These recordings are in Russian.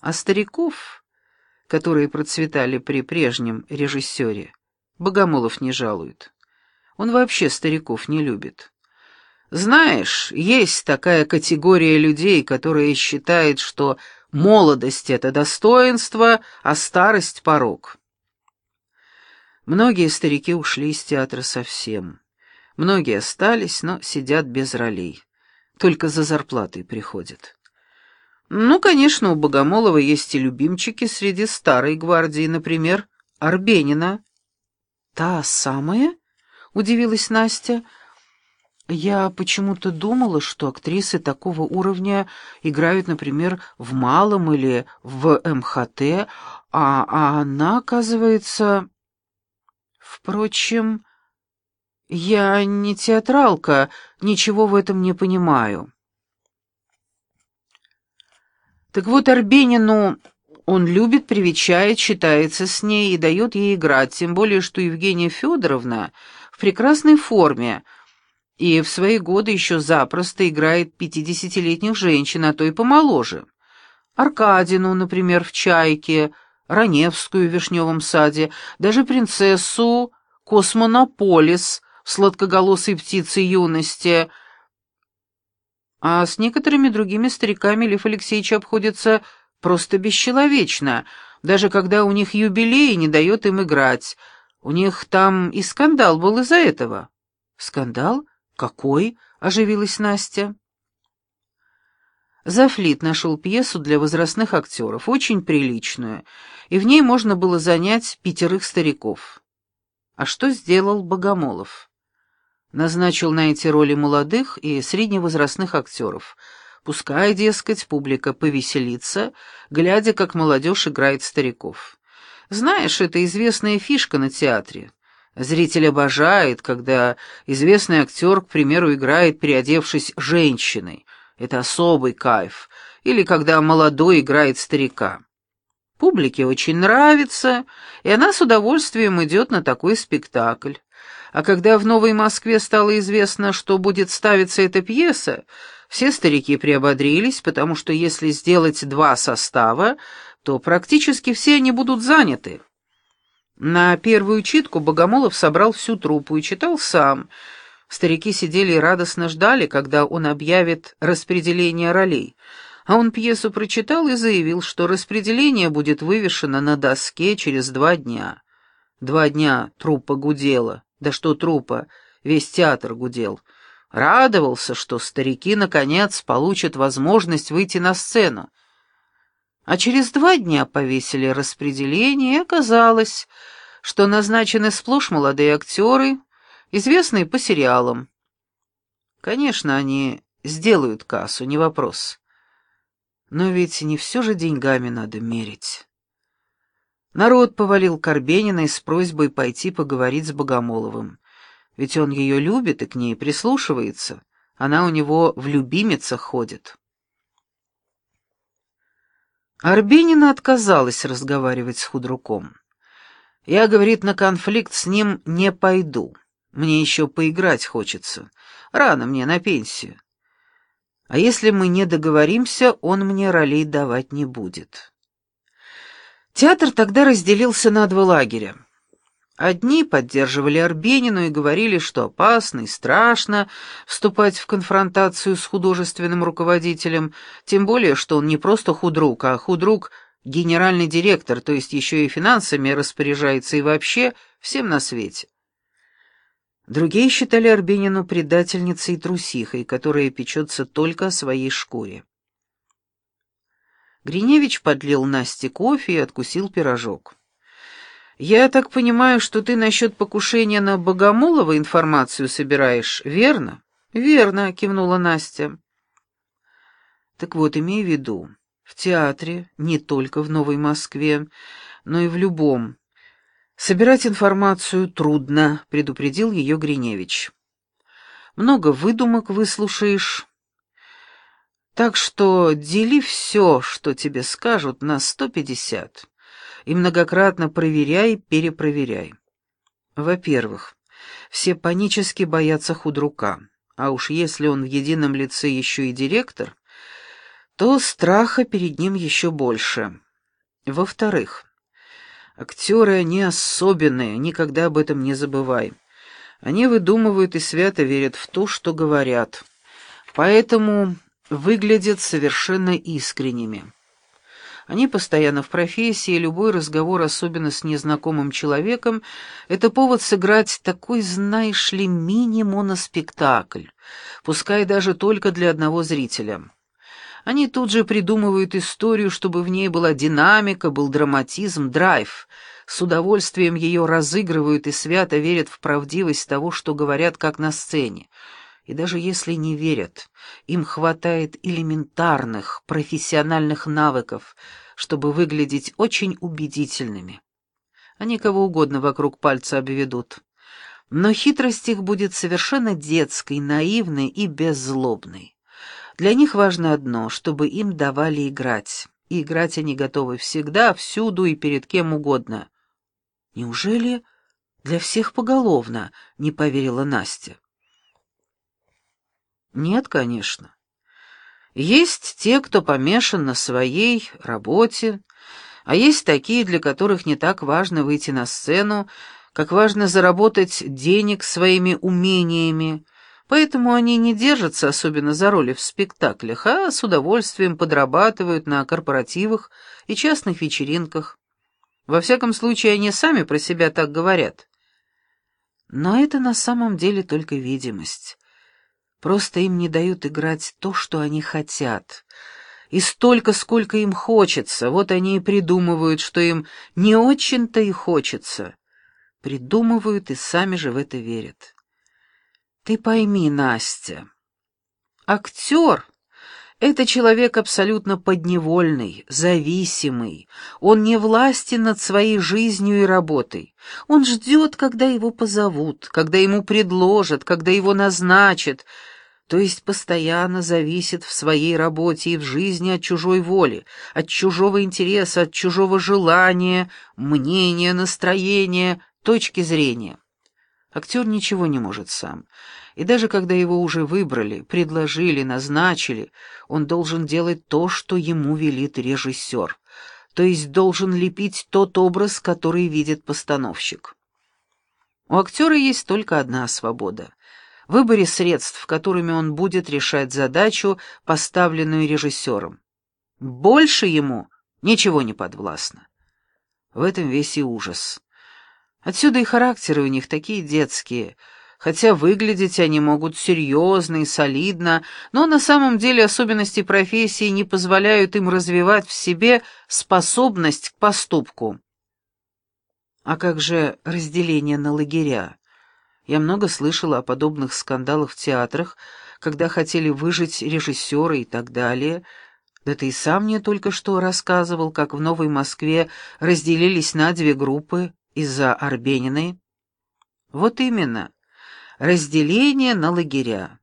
А стариков, которые процветали при прежнем режиссере, Богомолов не жалует. Он вообще стариков не любит. Знаешь, есть такая категория людей, которая считает, что молодость — это достоинство, а старость — порог. Многие старики ушли из театра совсем. Многие остались, но сидят без ролей. Только за зарплатой приходят. Ну, конечно, у Богомолова есть и любимчики среди старой гвардии, например, Арбенина. «Та самая?» — удивилась Настя. «Я почему-то думала, что актрисы такого уровня играют, например, в Малом или в МХТ, а, а она, оказывается...» «Впрочем, я не театралка, ничего в этом не понимаю». Так вот, Арбенину он любит, привечает, считается с ней и дает ей играть, тем более, что Евгения Федоровна в прекрасной форме и в свои годы еще запросто играет пятидесятилетних женщин, а то и помоложе. Аркадину, например, в «Чайке», Раневскую в «Вишневом саде», даже принцессу Космонополис в «Сладкоголосой птице юности», а с некоторыми другими стариками Лев Алексеевич обходится просто бесчеловечно, даже когда у них юбилей не дает им играть. У них там и скандал был из-за этого. «Скандал? Какой?» — оживилась Настя. Зафлит нашел пьесу для возрастных актеров, очень приличную, и в ней можно было занять пятерых стариков. А что сделал Богомолов? Назначил на эти роли молодых и средневозрастных актеров. Пускай, дескать, публика повеселится, глядя, как молодежь играет стариков. Знаешь, это известная фишка на театре. Зритель обожает, когда известный актер, к примеру, играет, переодевшись женщиной. Это особый кайф. Или когда молодой играет старика. Публике очень нравится, и она с удовольствием идет на такой спектакль. А когда в Новой Москве стало известно, что будет ставиться эта пьеса, все старики приободрились, потому что если сделать два состава, то практически все они будут заняты. На первую читку Богомолов собрал всю труппу и читал сам. Старики сидели и радостно ждали, когда он объявит распределение ролей. А он пьесу прочитал и заявил, что распределение будет вывешено на доске через два дня. Два дня труппа гудела. Да что трупа, весь театр гудел. Радовался, что старики, наконец, получат возможность выйти на сцену. А через два дня повесили распределение, и оказалось, что назначены сплошь молодые актеры, известные по сериалам. Конечно, они сделают кассу, не вопрос. Но ведь не все же деньгами надо мерить. Народ повалил Карбениной с просьбой пойти поговорить с Богомоловым. Ведь он ее любит и к ней прислушивается. Она у него в любимицах ходит. Арбенина отказалась разговаривать с худруком. «Я, — говорит, — на конфликт с ним не пойду. Мне еще поиграть хочется. Рано мне на пенсию. А если мы не договоримся, он мне ролей давать не будет». Театр тогда разделился на два лагеря. Одни поддерживали Арбенину и говорили, что опасно и страшно вступать в конфронтацию с художественным руководителем, тем более, что он не просто худрук, а худрук — генеральный директор, то есть еще и финансами распоряжается и вообще всем на свете. Другие считали Арбенину предательницей и трусихой, которая печется только о своей шкуре. Гриневич подлил Насте кофе и откусил пирожок. «Я так понимаю, что ты насчет покушения на Богомолова информацию собираешь, верно?» «Верно», — кивнула Настя. «Так вот, имей в виду, в театре, не только в Новой Москве, но и в любом. Собирать информацию трудно», — предупредил ее Гриневич. «Много выдумок выслушаешь, так что дели все, что тебе скажут, на сто пятьдесят, и многократно проверяй, перепроверяй. Во-первых, все панически боятся худрука, а уж если он в едином лице еще и директор, то страха перед ним еще больше. Во-вторых, актеры, они особенные, никогда об этом не забывай. Они выдумывают и свято верят в то, что говорят. Поэтому выглядят совершенно искренними. Они постоянно в профессии, и любой разговор, особенно с незнакомым человеком, это повод сыграть такой, знаешь ли, мини-моноспектакль, пускай даже только для одного зрителя. Они тут же придумывают историю, чтобы в ней была динамика, был драматизм, драйв. С удовольствием ее разыгрывают и свято верят в правдивость того, что говорят, как на сцене. И даже если не верят, им хватает элементарных профессиональных навыков, чтобы выглядеть очень убедительными. Они кого угодно вокруг пальца обведут. Но хитрость их будет совершенно детской, наивной и беззлобной. Для них важно одно, чтобы им давали играть. И играть они готовы всегда, всюду и перед кем угодно. «Неужели для всех поголовно?» — не поверила Настя. Нет, конечно. Есть те, кто помешан на своей работе, а есть такие, для которых не так важно выйти на сцену, как важно заработать денег своими умениями, поэтому они не держатся особенно за роли в спектаклях, а с удовольствием подрабатывают на корпоративах и частных вечеринках. Во всяком случае, они сами про себя так говорят. Но это на самом деле только видимость. Просто им не дают играть то, что они хотят. И столько, сколько им хочется. Вот они и придумывают, что им не очень-то и хочется. Придумывают и сами же в это верят. Ты пойми, Настя, актер — это человек абсолютно подневольный, зависимый. Он не властен над своей жизнью и работой. Он ждет, когда его позовут, когда ему предложат, когда его назначат — то есть постоянно зависит в своей работе и в жизни от чужой воли, от чужого интереса, от чужого желания, мнения, настроения, точки зрения. Актер ничего не может сам, и даже когда его уже выбрали, предложили, назначили, он должен делать то, что ему велит режиссер, то есть должен лепить тот образ, который видит постановщик. У актера есть только одна свобода выборе средств, которыми он будет решать задачу, поставленную режиссером. Больше ему ничего не подвластно. В этом весь и ужас. Отсюда и характеры у них такие детские, хотя выглядеть они могут серьезно и солидно, но на самом деле особенности профессии не позволяют им развивать в себе способность к поступку. А как же разделение на лагеря? Я много слышала о подобных скандалах в театрах, когда хотели выжить режиссера и так далее. Да ты и сам мне только что рассказывал, как в Новой Москве разделились на две группы из-за Арбениной. Вот именно. Разделение на лагеря.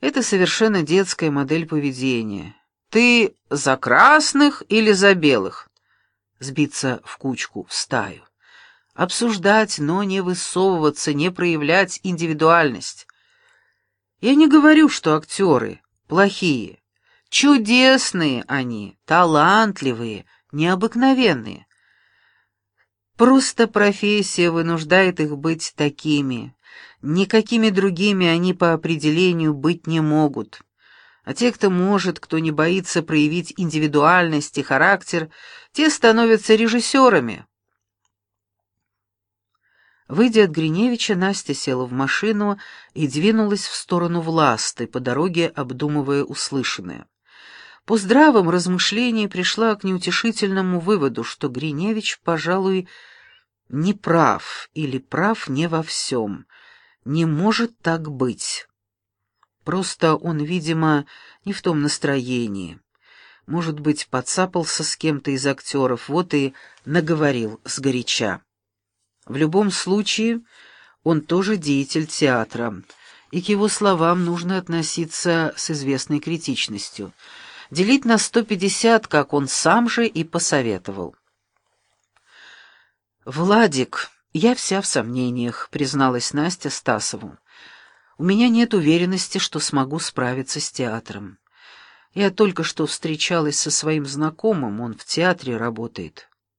Это совершенно детская модель поведения. Ты за красных или за белых? Сбиться в кучку, в стаю обсуждать, но не высовываться, не проявлять индивидуальность. Я не говорю, что актеры плохие. Чудесные они, талантливые, необыкновенные. Просто профессия вынуждает их быть такими. Никакими другими они по определению быть не могут. А те, кто может, кто не боится проявить индивидуальность и характер, те становятся режиссерами. Выйдя от Гриневича, Настя села в машину и двинулась в сторону Власты, по дороге обдумывая услышанное. По здравом размышлении пришла к неутешительному выводу, что Гриневич, пожалуй, не прав или прав не во всем. Не может так быть. Просто он, видимо, не в том настроении. Может быть, подцапался с кем-то из актеров, вот и наговорил сгоряча. В любом случае, он тоже деятель театра, и к его словам нужно относиться с известной критичностью. Делить на 150, как он сам же и посоветовал. «Владик, я вся в сомнениях», — призналась Настя Стасову. «У меня нет уверенности, что смогу справиться с театром. Я только что встречалась со своим знакомым, он в театре работает.